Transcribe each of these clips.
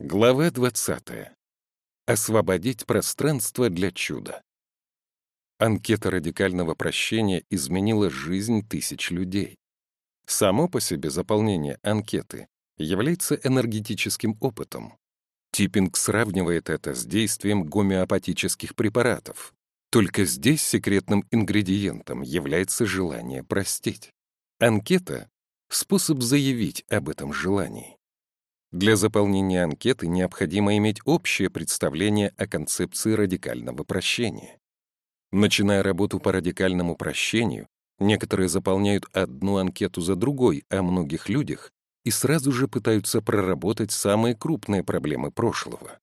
Глава 20. Освободить пространство для чуда. Анкета радикального прощения изменила жизнь тысяч людей. Само по себе заполнение анкеты является энергетическим опытом. Типпинг сравнивает это с действием гомеопатических препаратов. Только здесь секретным ингредиентом является желание простить. Анкета — способ заявить об этом желании. Для заполнения анкеты необходимо иметь общее представление о концепции радикального прощения. Начиная работу по радикальному прощению, некоторые заполняют одну анкету за другой о многих людях и сразу же пытаются проработать самые крупные проблемы прошлого.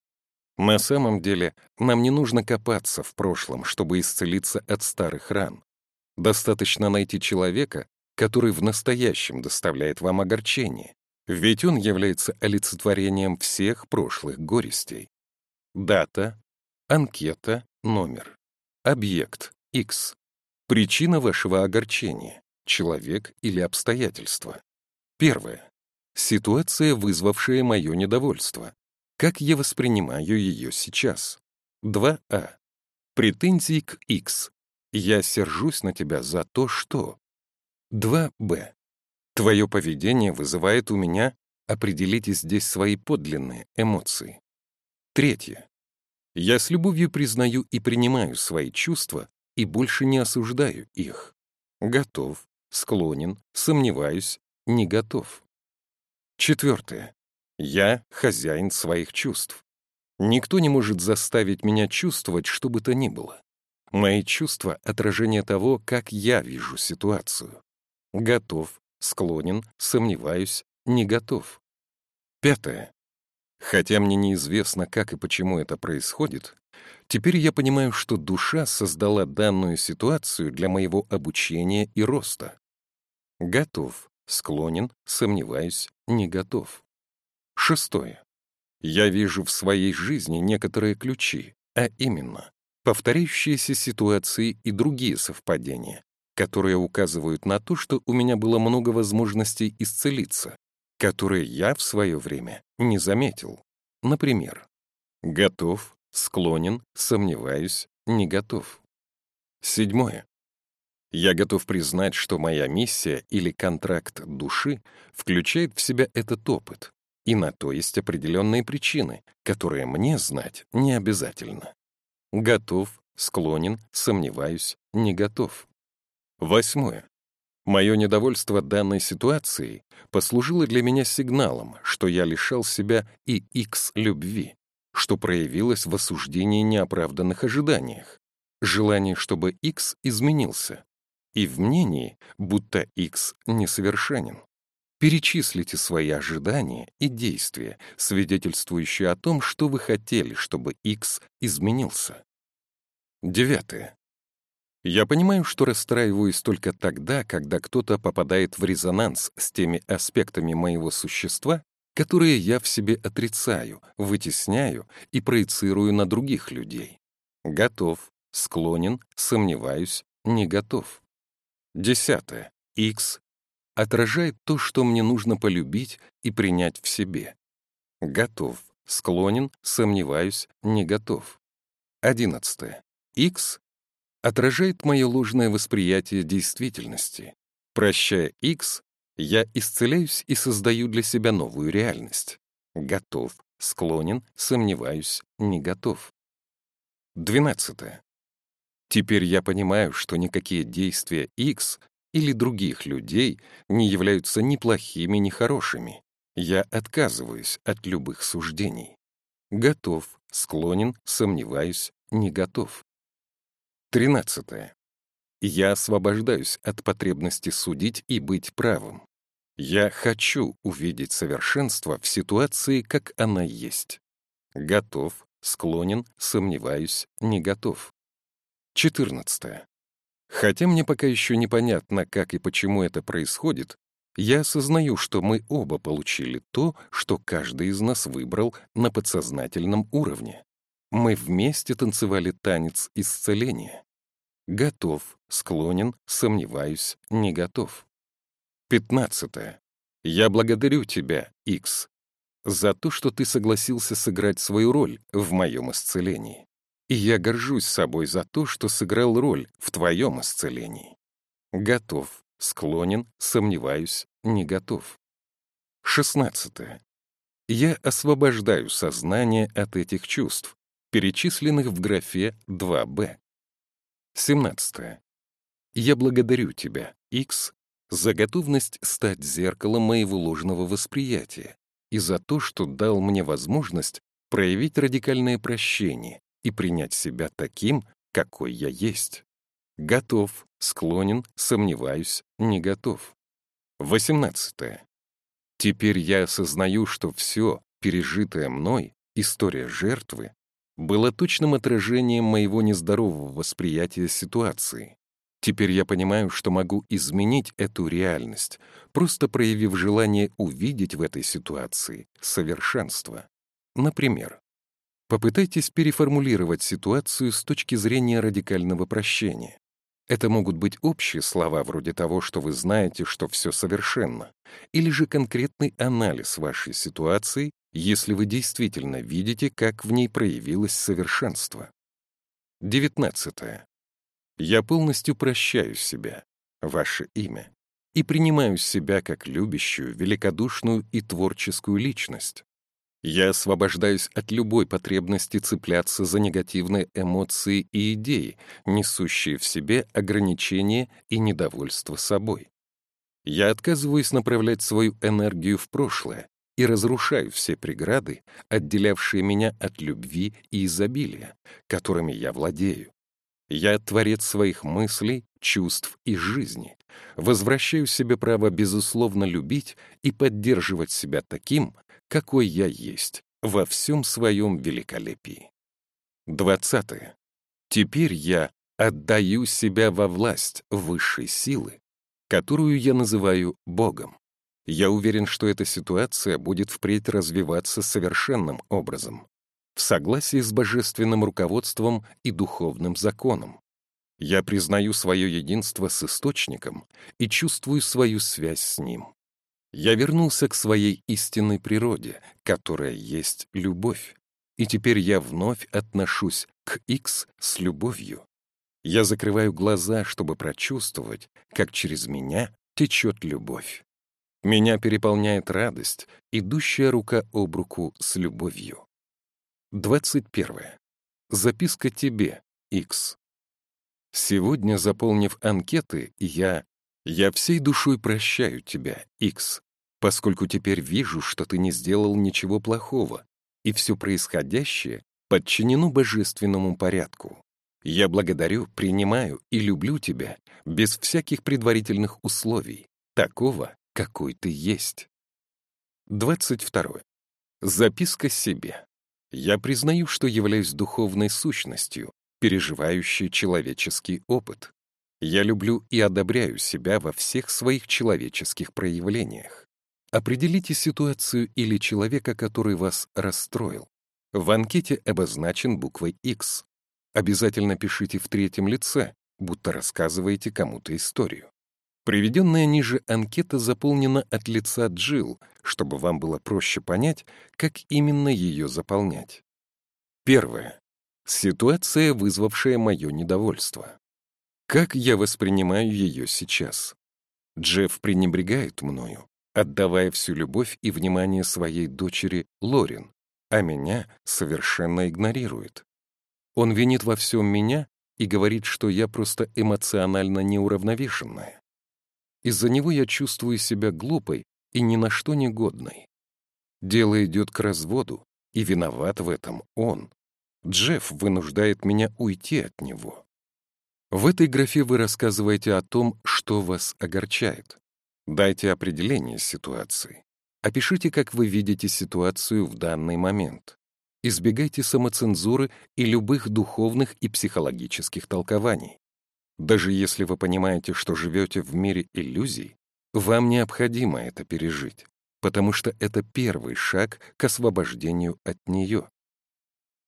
На самом деле, нам не нужно копаться в прошлом, чтобы исцелиться от старых ран. Достаточно найти человека, который в настоящем доставляет вам огорчение, ведь он является олицетворением всех прошлых горестей. Дата, анкета, номер. Объект, X. Причина вашего огорчения, человек или обстоятельства. Первое. Ситуация, вызвавшая мое недовольство. Как я воспринимаю ее сейчас? 2а. Претензии к X. Я сержусь на тебя за то, что. 2б. Твое поведение вызывает у меня, определите здесь свои подлинные эмоции. Третье. Я с любовью признаю и принимаю свои чувства и больше не осуждаю их. Готов, склонен, сомневаюсь, не готов. Четвертое. Я хозяин своих чувств. Никто не может заставить меня чувствовать что бы то ни было. Мои чувства — отражение того, как я вижу ситуацию. Готов, склонен, сомневаюсь, не готов. Пятое. Хотя мне неизвестно, как и почему это происходит, теперь я понимаю, что душа создала данную ситуацию для моего обучения и роста. Готов, склонен, сомневаюсь, не готов. Шестое. Я вижу в своей жизни некоторые ключи, а именно повторяющиеся ситуации и другие совпадения, которые указывают на то, что у меня было много возможностей исцелиться, которые я в свое время не заметил. Например, готов, склонен, сомневаюсь, не готов. Седьмое. Я готов признать, что моя миссия или контракт души включает в себя этот опыт, и на то есть определенные причины, которые мне знать не обязательно. Готов, склонен, сомневаюсь, не готов. Восьмое. Мое недовольство данной ситуацией послужило для меня сигналом, что я лишал себя и X любви, что проявилось в осуждении неоправданных ожиданиях, желание, чтобы X изменился, и в мнении, будто X несовершенен. Перечислите свои ожидания и действия, свидетельствующие о том, что вы хотели, чтобы X изменился. Девятое. Я понимаю, что расстраиваюсь только тогда, когда кто-то попадает в резонанс с теми аспектами моего существа, которые я в себе отрицаю, вытесняю и проецирую на других людей. Готов, склонен, сомневаюсь, не готов. Десятое. X отражает то, что мне нужно полюбить и принять в себе. Готов, склонен, сомневаюсь, не готов. Одиннадцатое. X отражает мое ложное восприятие действительности. Прощая X, я исцеляюсь и создаю для себя новую реальность. Готов, склонен, сомневаюсь, не готов. 12. Теперь я понимаю, что никакие действия X или других людей не являются ни плохими, ни хорошими. Я отказываюсь от любых суждений. Готов, склонен, сомневаюсь, не готов. 13. Я освобождаюсь от потребности судить и быть правым. Я хочу увидеть совершенство в ситуации, как она есть. Готов, склонен, сомневаюсь, не готов. 14. Хотя мне пока еще непонятно, как и почему это происходит, я осознаю, что мы оба получили то, что каждый из нас выбрал на подсознательном уровне. Мы вместе танцевали танец исцеления. Готов, склонен, сомневаюсь, не готов. 15. Я благодарю тебя, X. за то, что ты согласился сыграть свою роль в моем исцелении. И я горжусь собой за то, что сыграл роль в твоем исцелении. Готов, склонен, сомневаюсь, не готов. 16. Я освобождаю сознание от этих чувств, перечисленных в графе 2b. 17. Я благодарю тебя, X, за готовность стать зеркалом моего ложного восприятия и за то, что дал мне возможность проявить радикальное прощение и принять себя таким, какой я есть. Готов, склонен, сомневаюсь, не готов. 18. Теперь я осознаю, что все, пережитое мной, история жертвы, было точным отражением моего нездорового восприятия ситуации. Теперь я понимаю, что могу изменить эту реальность, просто проявив желание увидеть в этой ситуации совершенство. Например, попытайтесь переформулировать ситуацию с точки зрения радикального прощения. Это могут быть общие слова вроде того, что вы знаете, что все совершенно, или же конкретный анализ вашей ситуации, если вы действительно видите, как в ней проявилось совершенство. 19. Я полностью прощаю себя, ваше имя, и принимаю себя как любящую, великодушную и творческую личность. Я освобождаюсь от любой потребности цепляться за негативные эмоции и идеи, несущие в себе ограничения и недовольство собой. Я отказываюсь направлять свою энергию в прошлое и разрушаю все преграды, отделявшие меня от любви и изобилия, которыми я владею. Я творец своих мыслей, чувств и жизни. Возвращаю себе право безусловно любить и поддерживать себя таким, какой я есть, во всем своем великолепии. Двадцатое. Теперь я отдаю себя во власть высшей силы, которую я называю Богом. Я уверен, что эта ситуация будет впредь развиваться совершенным образом в согласии с божественным руководством и духовным законом. Я признаю свое единство с Источником и чувствую свою связь с Ним. Я вернулся к своей истинной природе, которая есть любовь, и теперь я вновь отношусь к X с любовью. Я закрываю глаза, чтобы прочувствовать, как через меня течет любовь. Меня переполняет радость, идущая рука об руку с любовью. 21. Записка тебе, X. Сегодня, заполнив анкеты, я... Я всей душой прощаю тебя, X, поскольку теперь вижу, что ты не сделал ничего плохого, и все происходящее подчинено божественному порядку. Я благодарю, принимаю и люблю тебя без всяких предварительных условий, такого, какой ты есть. 22. Записка себе. Я признаю, что являюсь духовной сущностью, переживающей человеческий опыт. Я люблю и одобряю себя во всех своих человеческих проявлениях. Определите ситуацию или человека, который вас расстроил. В анкете обозначен буквой X. Обязательно пишите в третьем лице, будто рассказываете кому-то историю. Приведенная ниже анкета заполнена от лица Джилл, чтобы вам было проще понять, как именно ее заполнять. Первое. Ситуация, вызвавшая мое недовольство. Как я воспринимаю ее сейчас? Джефф пренебрегает мною, отдавая всю любовь и внимание своей дочери Лорин, а меня совершенно игнорирует. Он винит во всем меня и говорит, что я просто эмоционально неуравновешенная. Из-за него я чувствую себя глупой и ни на что не годной. Дело идет к разводу, и виноват в этом он. Джефф вынуждает меня уйти от него. В этой графе вы рассказываете о том, что вас огорчает. Дайте определение ситуации. Опишите, как вы видите ситуацию в данный момент. Избегайте самоцензуры и любых духовных и психологических толкований. Даже если вы понимаете, что живете в мире иллюзий, вам необходимо это пережить, потому что это первый шаг к освобождению от нее.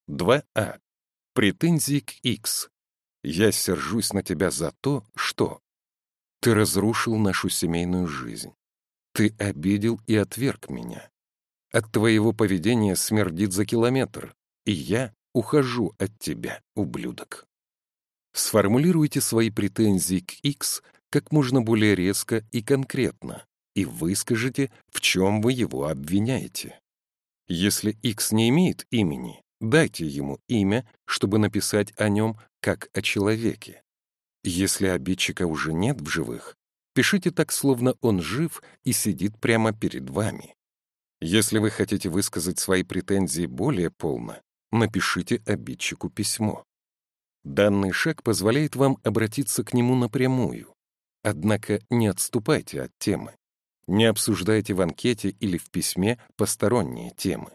2а. Претензии к X. Я сержусь на тебя за то, что ты разрушил нашу семейную жизнь. Ты обидел и отверг меня. От твоего поведения смердит за километр, и я ухожу от тебя, ублюдок. Сформулируйте свои претензии к X как можно более резко и конкретно и выскажите, в чем вы его обвиняете. Если X не имеет имени, дайте ему имя, чтобы написать о нем как о человеке. Если обидчика уже нет в живых, пишите так, словно он жив и сидит прямо перед вами. Если вы хотите высказать свои претензии более полно, напишите обидчику письмо. Данный шаг позволяет вам обратиться к нему напрямую. Однако не отступайте от темы. Не обсуждайте в анкете или в письме посторонние темы.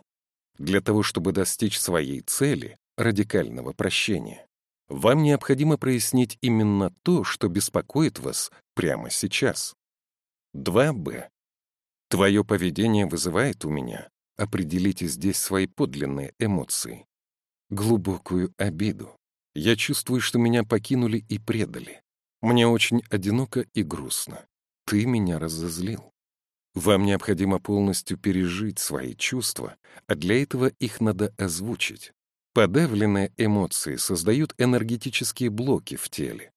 Для того, чтобы достичь своей цели, радикального прощения, вам необходимо прояснить именно то, что беспокоит вас прямо сейчас. 2б. Твое поведение вызывает у меня, определите здесь свои подлинные эмоции, глубокую обиду. Я чувствую, что меня покинули и предали. Мне очень одиноко и грустно. Ты меня разозлил. Вам необходимо полностью пережить свои чувства, а для этого их надо озвучить. Подавленные эмоции создают энергетические блоки в теле.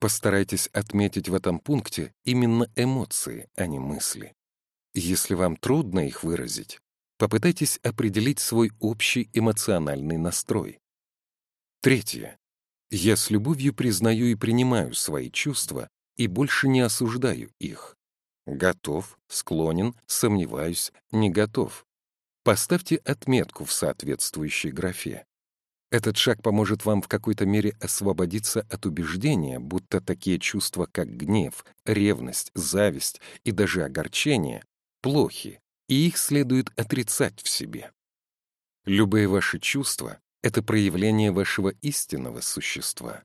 Постарайтесь отметить в этом пункте именно эмоции, а не мысли. Если вам трудно их выразить, попытайтесь определить свой общий эмоциональный настрой. Третье. Я с любовью признаю и принимаю свои чувства и больше не осуждаю их. Готов, склонен, сомневаюсь, не готов. Поставьте отметку в соответствующей графе. Этот шаг поможет вам в какой-то мере освободиться от убеждения, будто такие чувства, как гнев, ревность, зависть и даже огорчение, плохи, и их следует отрицать в себе. Любые ваши чувства — это проявление вашего истинного существа.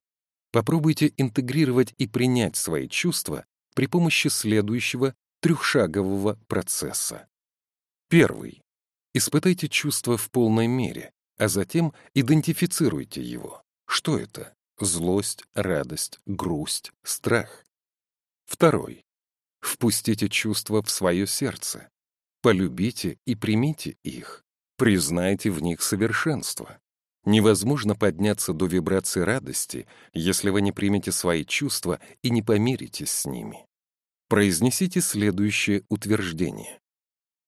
Попробуйте интегрировать и принять свои чувства при помощи следующего трехшагового процесса. Первый. Испытайте чувство в полной мере, а затем идентифицируйте его. Что это? Злость, радость, грусть, страх. Второй. Впустите чувства в свое сердце. Полюбите и примите их. Признайте в них совершенство. Невозможно подняться до вибрации радости, если вы не примете свои чувства и не помиритесь с ними. Произнесите следующее утверждение.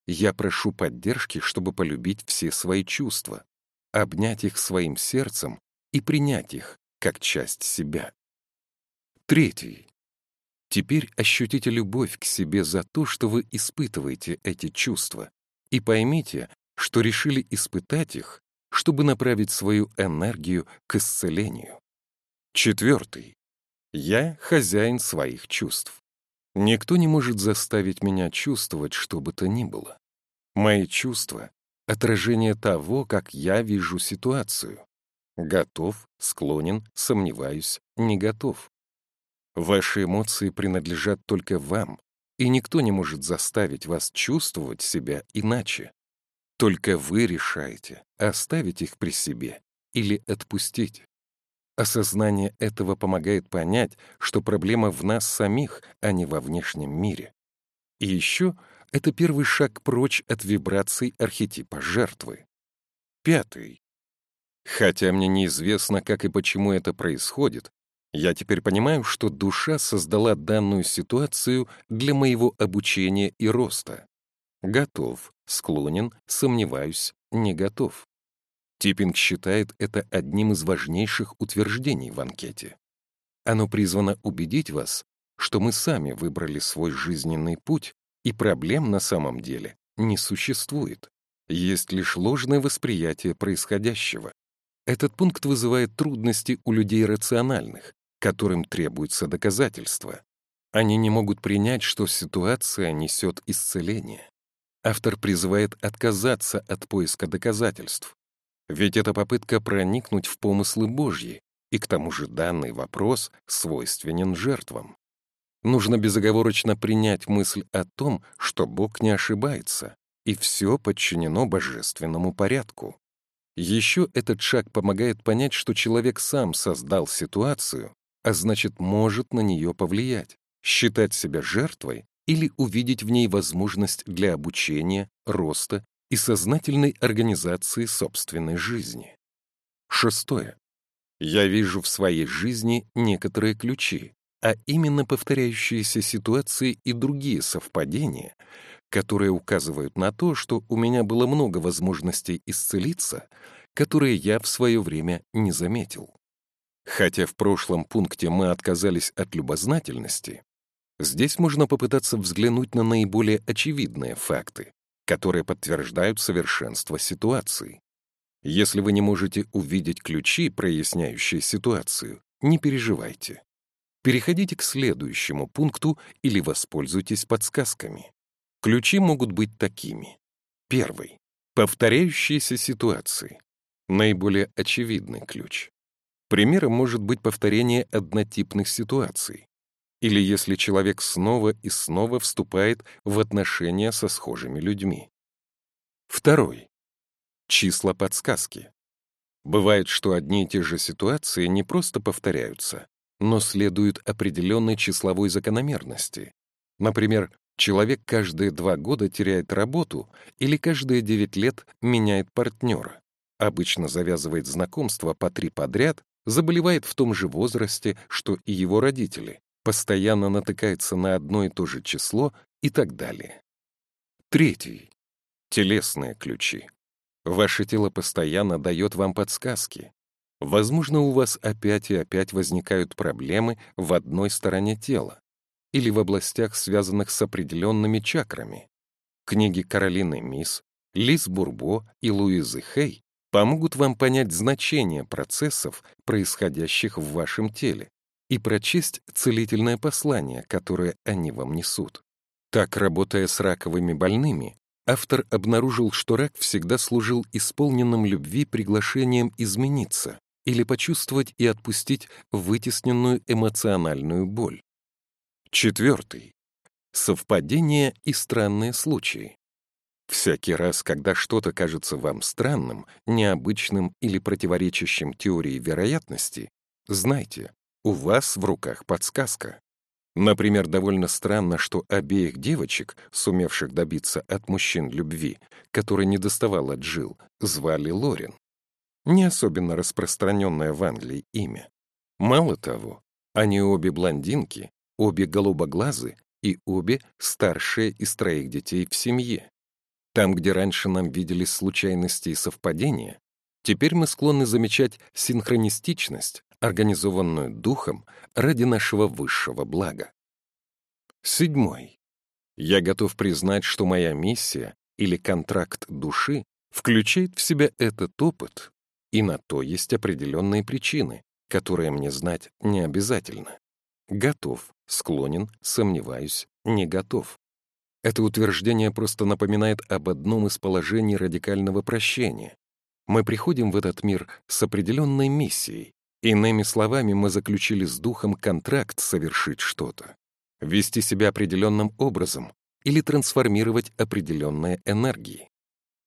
«Я прошу поддержки, чтобы полюбить все свои чувства, обнять их своим сердцем и принять их как часть себя». Третий. Теперь ощутите любовь к себе за то, что вы испытываете эти чувства, и поймите, что решили испытать их чтобы направить свою энергию к исцелению. Четвертый. Я хозяин своих чувств. Никто не может заставить меня чувствовать что бы то ни было. Мои чувства — отражение того, как я вижу ситуацию. Готов, склонен, сомневаюсь, не готов. Ваши эмоции принадлежат только вам, и никто не может заставить вас чувствовать себя иначе. Только вы решаете, оставить их при себе или отпустить. Осознание этого помогает понять, что проблема в нас самих, а не во внешнем мире. И еще это первый шаг прочь от вибраций архетипа жертвы. Пятый. Хотя мне неизвестно, как и почему это происходит, я теперь понимаю, что душа создала данную ситуацию для моего обучения и роста. Готов, склонен, сомневаюсь, не готов. Типпинг считает это одним из важнейших утверждений в анкете. Оно призвано убедить вас, что мы сами выбрали свой жизненный путь, и проблем на самом деле не существует. Есть лишь ложное восприятие происходящего. Этот пункт вызывает трудности у людей рациональных, которым требуются доказательства. Они не могут принять, что ситуация несет исцеление автор призывает отказаться от поиска доказательств. Ведь это попытка проникнуть в помыслы Божьи, и к тому же данный вопрос свойственен жертвам. Нужно безоговорочно принять мысль о том, что Бог не ошибается, и все подчинено божественному порядку. Еще этот шаг помогает понять, что человек сам создал ситуацию, а значит, может на нее повлиять. Считать себя жертвой или увидеть в ней возможность для обучения, роста и сознательной организации собственной жизни. Шестое. Я вижу в своей жизни некоторые ключи, а именно повторяющиеся ситуации и другие совпадения, которые указывают на то, что у меня было много возможностей исцелиться, которые я в свое время не заметил. Хотя в прошлом пункте мы отказались от любознательности, здесь можно попытаться взглянуть на наиболее очевидные факты, которые подтверждают совершенство ситуации. Если вы не можете увидеть ключи, проясняющие ситуацию, не переживайте. Переходите к следующему пункту или воспользуйтесь подсказками. Ключи могут быть такими. Первый. Повторяющиеся ситуации. Наиболее очевидный ключ. Примером может быть повторение однотипных ситуаций. Или если человек снова и снова вступает в отношения со схожими людьми. Второй. Числа подсказки. Бывает, что одни и те же ситуации не просто повторяются, но следуют определенной числовой закономерности. Например, человек каждые два года теряет работу или каждые девять лет меняет партнера, обычно завязывает знакомства по три подряд заболевает в том же возрасте, что и его родители, постоянно натыкается на одно и то же число и так далее. Третий. Телесные ключи. Ваше тело постоянно дает вам подсказки. Возможно, у вас опять и опять возникают проблемы в одной стороне тела или в областях, связанных с определенными чакрами. Книги Каролины Мисс, Лиз Бурбо и Луизы Хей помогут вам понять значение процессов, происходящих в вашем теле, и прочесть целительное послание, которое они вам несут. Так, работая с раковыми больными, автор обнаружил, что рак всегда служил исполненным любви приглашением измениться или почувствовать и отпустить вытесненную эмоциональную боль. Четвертый. Совпадения и странные случаи. Всякий раз, когда что-то кажется вам странным, необычным или противоречащим теории вероятности, знайте, у вас в руках подсказка. Например, довольно странно, что обеих девочек, сумевших добиться от мужчин любви, которой не доставала Джил, звали Лорин. Не особенно распространенное в Англии имя. Мало того, они обе блондинки, обе голубоглазы и обе старшие из троих детей в семье. Там, где раньше нам виделись случайности и совпадения, теперь мы склонны замечать синхронистичность, организованную духом ради нашего высшего блага. Седьмой. Я готов признать, что моя миссия или контракт души включает в себя этот опыт, и на то есть определенные причины, которые мне знать не обязательно. Готов, склонен, сомневаюсь, не готов. Это утверждение просто напоминает об одном из положений радикального прощения. Мы приходим в этот мир с определенной миссией. Иными словами, мы заключили с духом контракт совершить что-то, вести себя определенным образом или трансформировать определенные энергии.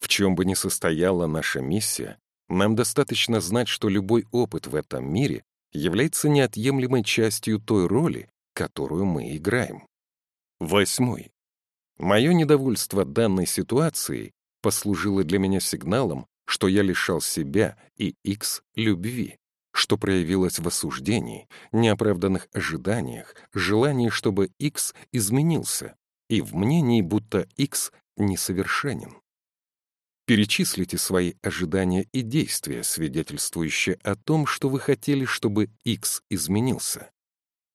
В чем бы ни состояла наша миссия, нам достаточно знать, что любой опыт в этом мире является неотъемлемой частью той роли, которую мы играем. Восьмой. Мое недовольство данной ситуацией послужило для меня сигналом, что я лишал себя и X любви, что проявилось в осуждении, неоправданных ожиданиях, желании, чтобы X изменился, и в мнении, будто X несовершенен. Перечислите свои ожидания и действия, свидетельствующие о том, что вы хотели, чтобы X изменился.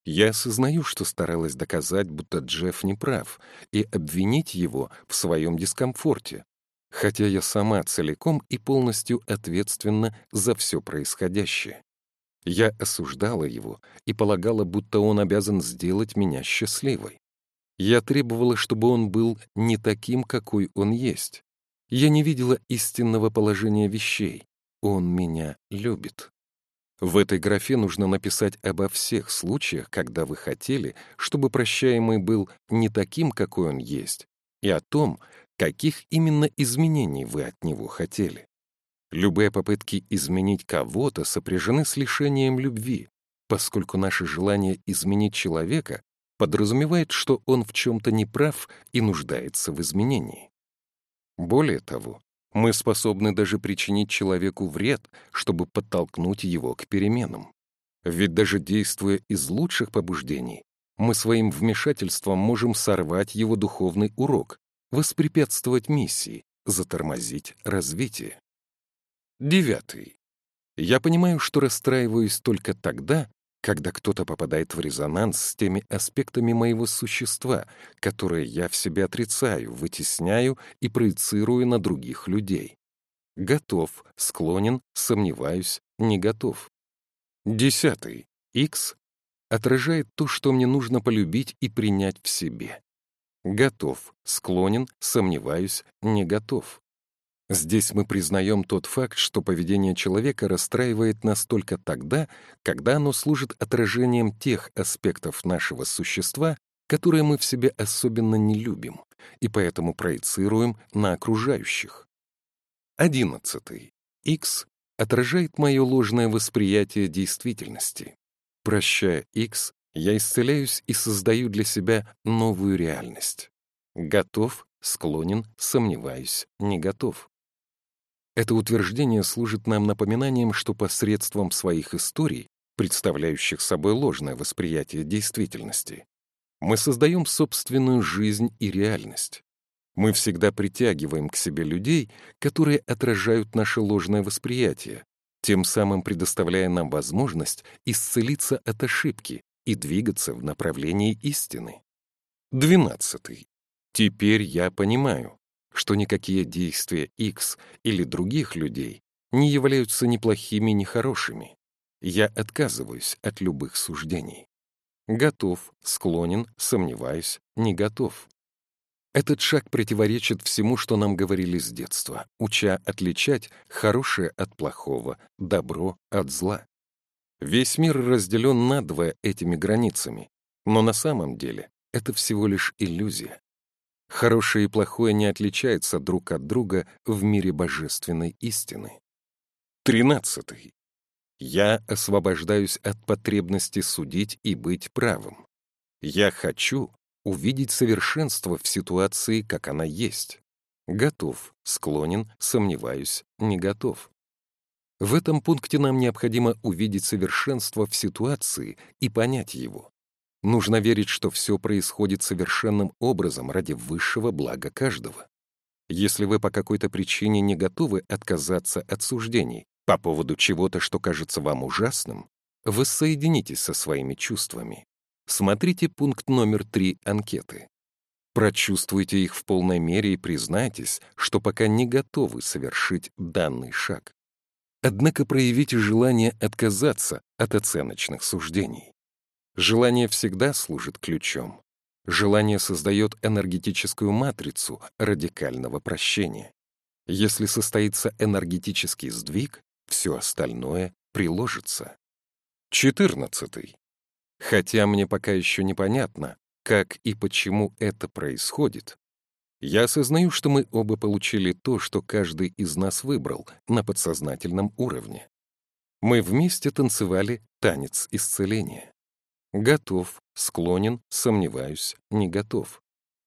Я осознаю, что старалась доказать, будто Джефф не прав, и обвинить его в своем дискомфорте, хотя я сама целиком и полностью ответственна за все происходящее. Я осуждала его и полагала, будто он обязан сделать меня счастливой. Я требовала, чтобы он был не таким, какой он есть. Я не видела истинного положения вещей. Он меня любит. В этой графе нужно написать обо всех случаях, когда вы хотели, чтобы прощаемый был не таким, какой он есть, и о том, каких именно изменений вы от него хотели. Любые попытки изменить кого-то сопряжены с лишением любви, поскольку наше желание изменить человека подразумевает, что он в чем-то неправ и нуждается в изменении. Более того, мы способны даже причинить человеку вред, чтобы подтолкнуть его к переменам. Ведь даже действуя из лучших побуждений, мы своим вмешательством можем сорвать его духовный урок, воспрепятствовать миссии, затормозить развитие. Девятый. Я понимаю, что расстраиваюсь только тогда, когда кто-то попадает в резонанс с теми аспектами моего существа, которые я в себе отрицаю, вытесняю и проецирую на других людей. Готов, склонен, сомневаюсь, не готов. Десятый. X отражает то, что мне нужно полюбить и принять в себе. Готов, склонен, сомневаюсь, не готов. Здесь мы признаем тот факт, что поведение человека расстраивает нас только тогда, когда оно служит отражением тех аспектов нашего существа, которые мы в себе особенно не любим, и поэтому проецируем на окружающих. Одиннадцатый. X отражает мое ложное восприятие действительности. Прощая X, я исцеляюсь и создаю для себя новую реальность. Готов, склонен, сомневаюсь, не готов. Это утверждение служит нам напоминанием, что посредством своих историй, представляющих собой ложное восприятие действительности, мы создаем собственную жизнь и реальность. Мы всегда притягиваем к себе людей, которые отражают наше ложное восприятие, тем самым предоставляя нам возможность исцелиться от ошибки и двигаться в направлении истины. Двенадцатый. Теперь я понимаю, что никакие действия X или других людей не являются ни плохими, ни хорошими. Я отказываюсь от любых суждений. Готов, склонен, сомневаюсь, не готов. Этот шаг противоречит всему, что нам говорили с детства, уча отличать хорошее от плохого, добро от зла. Весь мир разделен надвое этими границами, но на самом деле это всего лишь иллюзия. Хорошее и плохое не отличаются друг от друга в мире божественной истины. Тринадцатый. Я освобождаюсь от потребности судить и быть правым. Я хочу увидеть совершенство в ситуации, как она есть. Готов, склонен, сомневаюсь, не готов. В этом пункте нам необходимо увидеть совершенство в ситуации и понять его. Нужно верить, что все происходит совершенным образом ради высшего блага каждого. Если вы по какой-то причине не готовы отказаться от суждений по поводу чего-то, что кажется вам ужасным, воссоединитесь со своими чувствами. Смотрите пункт номер три анкеты. Прочувствуйте их в полной мере и признайтесь, что пока не готовы совершить данный шаг. Однако проявите желание отказаться от оценочных суждений. Желание всегда служит ключом. Желание создает энергетическую матрицу радикального прощения. Если состоится энергетический сдвиг, все остальное приложится. 14. Хотя мне пока еще непонятно, как и почему это происходит, я осознаю, что мы оба получили то, что каждый из нас выбрал на подсознательном уровне. Мы вместе танцевали танец исцеления. Готов, склонен, сомневаюсь, не готов.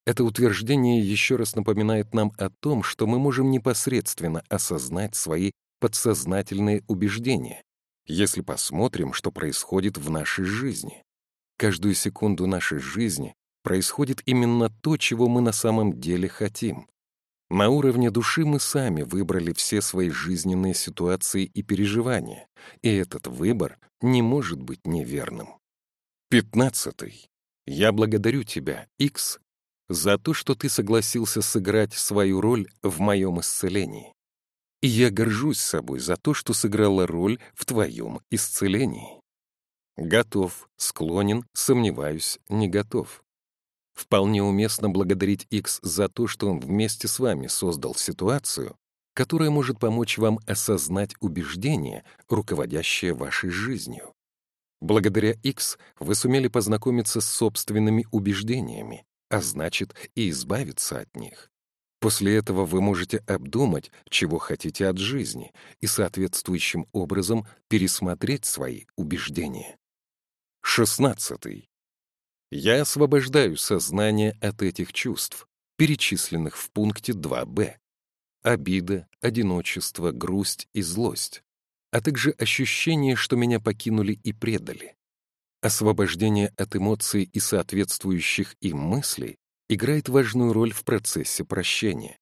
Это утверждение еще раз напоминает нам о том, что мы можем непосредственно осознать свои подсознательные убеждения, если посмотрим, что происходит в нашей жизни. Каждую секунду нашей жизни происходит именно то, чего мы на самом деле хотим. На уровне души мы сами выбрали все свои жизненные ситуации и переживания, и этот выбор не может быть неверным. Пятнадцатый. Я благодарю тебя, X, за то, что ты согласился сыграть свою роль в моем исцелении. И я горжусь собой за то, что сыграла роль в твоем исцелении. Готов, склонен, сомневаюсь, не готов. Вполне уместно благодарить X за то, что он вместе с вами создал ситуацию, которая может помочь вам осознать убеждение, руководящее вашей жизнью. Благодаря X вы сумели познакомиться с собственными убеждениями, а значит и избавиться от них. После этого вы можете обдумать, чего хотите от жизни, и соответствующим образом пересмотреть свои убеждения. 16. Я освобождаю сознание от этих чувств, перечисленных в пункте 2b, обида, одиночество, грусть и злость, а также ощущение, что меня покинули и предали. Освобождение от эмоций и соответствующих им мыслей играет важную роль в процессе прощения.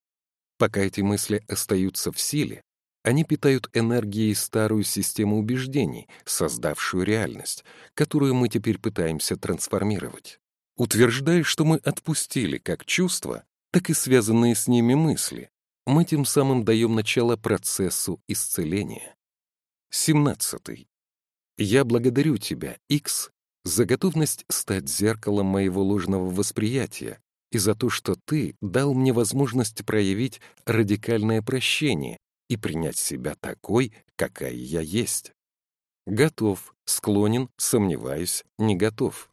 Пока эти мысли остаются в силе, они питают энергией старую систему убеждений, создавшую реальность, которую мы теперь пытаемся трансформировать. Утверждая, что мы отпустили как чувства, так и связанные с ними мысли, мы тем самым даем начало процессу исцеления. 17. Я благодарю тебя, X, за готовность стать зеркалом моего ложного восприятия и за то, что ты дал мне возможность проявить радикальное прощение и принять себя такой, какая я есть. Готов, склонен, сомневаюсь, не готов.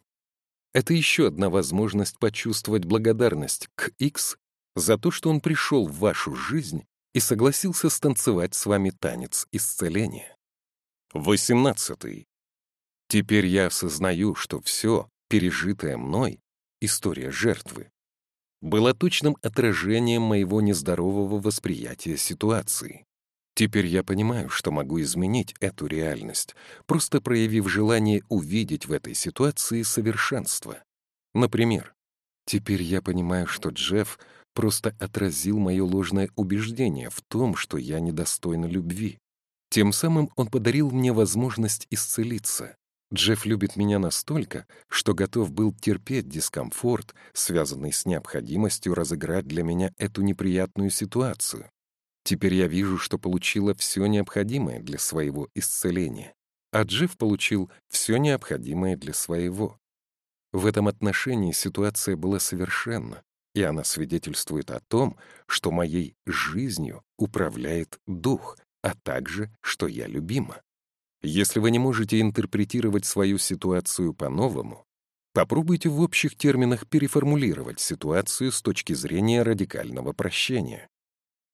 Это еще одна возможность почувствовать благодарность к X за то, что он пришел в вашу жизнь и согласился станцевать с вами танец исцеления. 18. Теперь я осознаю, что все, пережитое мной, история жертвы, было точным отражением моего нездорового восприятия ситуации. Теперь я понимаю, что могу изменить эту реальность, просто проявив желание увидеть в этой ситуации совершенство. Например, теперь я понимаю, что Джефф просто отразил мое ложное убеждение в том, что я недостойна любви. Тем самым он подарил мне возможность исцелиться. Джефф любит меня настолько, что готов был терпеть дискомфорт, связанный с необходимостью разыграть для меня эту неприятную ситуацию. Теперь я вижу, что получила все необходимое для своего исцеления, а Джефф получил все необходимое для своего. В этом отношении ситуация была совершенна, и она свидетельствует о том, что моей жизнью управляет Дух, а также, что я любима. Если вы не можете интерпретировать свою ситуацию по-новому, попробуйте в общих терминах переформулировать ситуацию с точки зрения радикального прощения.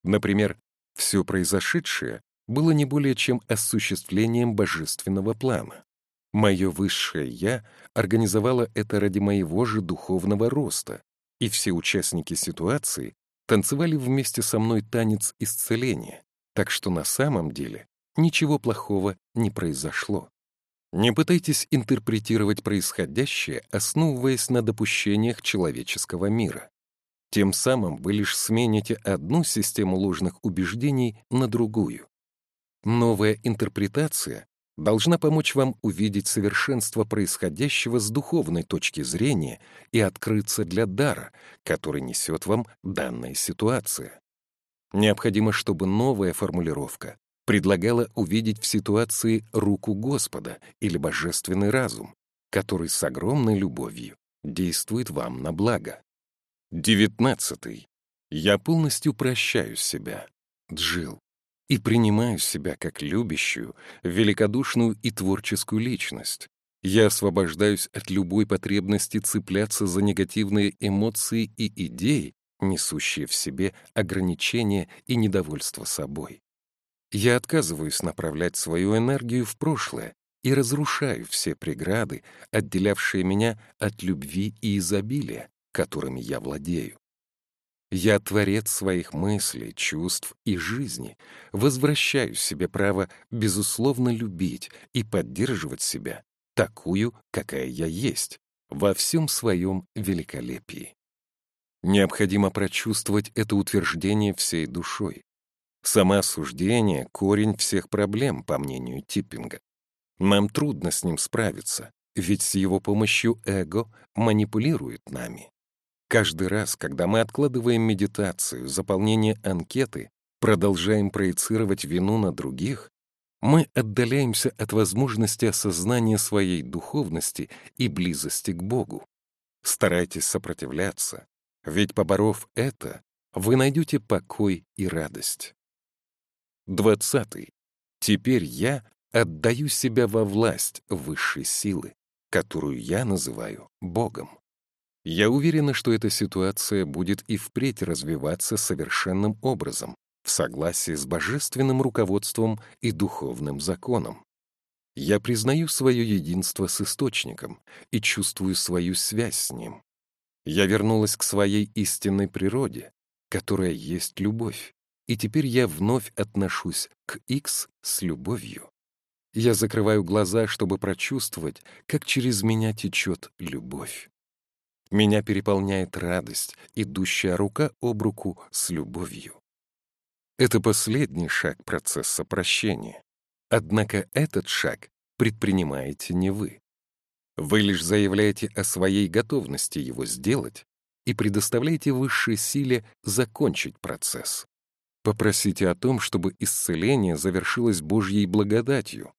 Например, все произошедшее было не более чем осуществлением божественного плана. Мое высшее «я» организовало это ради моего же духовного роста, и все участники ситуации танцевали вместе со мной танец исцеления, так что на самом деле ничего плохого не произошло. Не пытайтесь интерпретировать происходящее, основываясь на допущениях человеческого мира. Тем самым вы лишь смените одну систему ложных убеждений на другую. Новая интерпретация должна помочь вам увидеть совершенство происходящего с духовной точки зрения и открыться для дара, который несет вам данная ситуация. Необходимо, чтобы новая формулировка предлагала увидеть в ситуации руку Господа или божественный разум, который с огромной любовью действует вам на благо. Девятнадцатый. Я полностью прощаю себя, Джил, и принимаю себя как любящую, великодушную и творческую личность. Я освобождаюсь от любой потребности цепляться за негативные эмоции и идеи, несущие в себе ограничения и недовольство собой. Я отказываюсь направлять свою энергию в прошлое и разрушаю все преграды, отделявшие меня от любви и изобилия, которыми я владею. Я творец своих мыслей, чувств и жизни, возвращаю себе право безусловно любить и поддерживать себя такую, какая я есть, во всем своем великолепии. Необходимо прочувствовать это утверждение всей душой. Самоосуждение — корень всех проблем, по мнению Типпинга. Нам трудно с ним справиться, ведь с его помощью эго манипулирует нами. Каждый раз, когда мы откладываем медитацию, заполнение анкеты, продолжаем проецировать вину на других, мы отдаляемся от возможности осознания своей духовности и близости к Богу. Старайтесь сопротивляться, ведь, поборов это, вы найдете покой и радость. Двадцатый. Теперь я отдаю себя во власть высшей силы, которую я называю Богом. Я уверена, что эта ситуация будет и впредь развиваться совершенным образом, в согласии с божественным руководством и духовным законом. Я признаю свое единство с Источником и чувствую свою связь с Ним. Я вернулась к своей истинной природе, которая есть любовь, и теперь я вновь отношусь к X с любовью. Я закрываю глаза, чтобы прочувствовать, как через меня течет любовь. Меня переполняет радость, идущая рука об руку с любовью. Это последний шаг процесса прощения. Однако этот шаг предпринимаете не вы. Вы лишь заявляете о своей готовности его сделать и предоставляете высшей силе закончить процесс. Попросите о том, чтобы исцеление завершилось Божьей благодатью,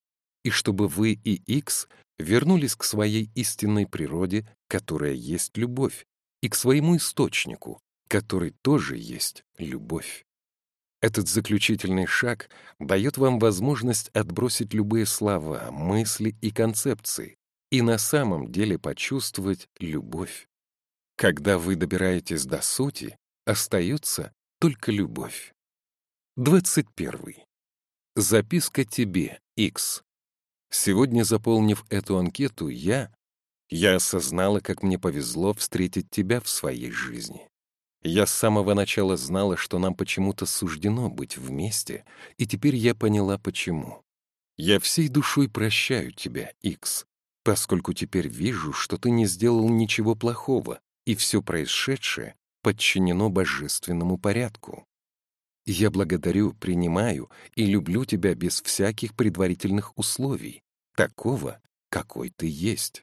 и чтобы вы и X вернулись к своей истинной природе, которая есть любовь, и к своему источнику, который тоже есть любовь. Этот заключительный шаг дает вам возможность отбросить любые слова, мысли и концепции и на самом деле почувствовать любовь. Когда вы добираетесь до сути, остается только любовь. 21. Записка тебе, X. Сегодня, заполнив эту анкету, я... Я осознала, как мне повезло встретить тебя в своей жизни. Я с самого начала знала, что нам почему-то суждено быть вместе, и теперь я поняла, почему. Я всей душой прощаю тебя, X, поскольку теперь вижу, что ты не сделал ничего плохого, и все происшедшее подчинено божественному порядку. Я благодарю, принимаю и люблю тебя без всяких предварительных условий, такого, какой ты есть.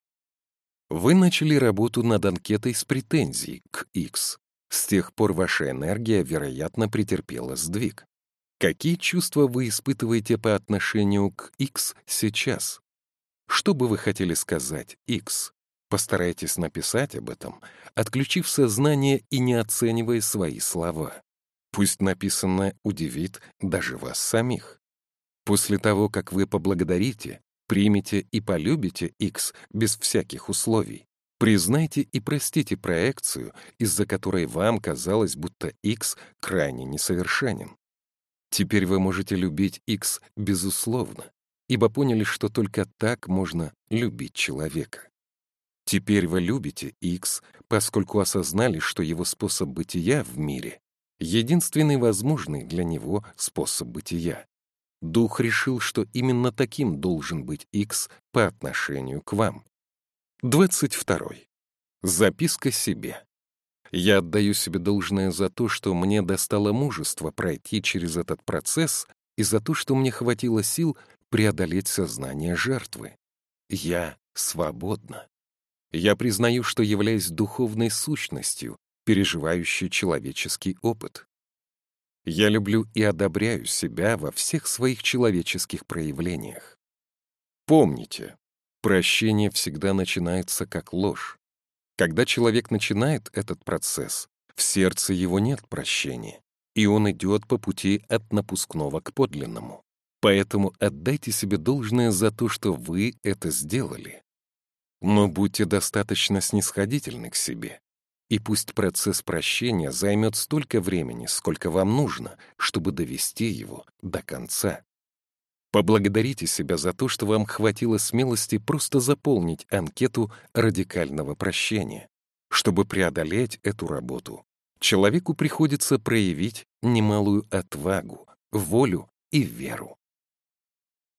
Вы начали работу над анкетой с претензией к X. С тех пор ваша энергия, вероятно, претерпела сдвиг. Какие чувства вы испытываете по отношению к X сейчас? Что бы вы хотели сказать X? Постарайтесь написать об этом, отключив сознание и не оценивая свои слова. Пусть написанное удивит даже вас самих. После того, как вы поблагодарите, примете и полюбите X без всяких условий, признайте и простите проекцию, из-за которой вам казалось, будто X крайне несовершенен. Теперь вы можете любить X безусловно, ибо поняли, что только так можно любить человека. Теперь вы любите X, поскольку осознали, что его способ бытия в мире — единственный возможный для него способ бытия. Дух решил, что именно таким должен быть X по отношению к вам. 22. Записка себе. Я отдаю себе должное за то, что мне достало мужество пройти через этот процесс и за то, что мне хватило сил преодолеть сознание жертвы. Я свободна. Я признаю, что являюсь духовной сущностью, переживающей человеческий опыт. Я люблю и одобряю себя во всех своих человеческих проявлениях. Помните, прощение всегда начинается как ложь. Когда человек начинает этот процесс, в сердце его нет прощения, и он идет по пути от напускного к подлинному. Поэтому отдайте себе должное за то, что вы это сделали. Но будьте достаточно снисходительны к себе. И пусть процесс прощения займет столько времени, сколько вам нужно, чтобы довести его до конца. Поблагодарите себя за то, что вам хватило смелости просто заполнить анкету радикального прощения. Чтобы преодолеть эту работу, человеку приходится проявить немалую отвагу, волю и веру.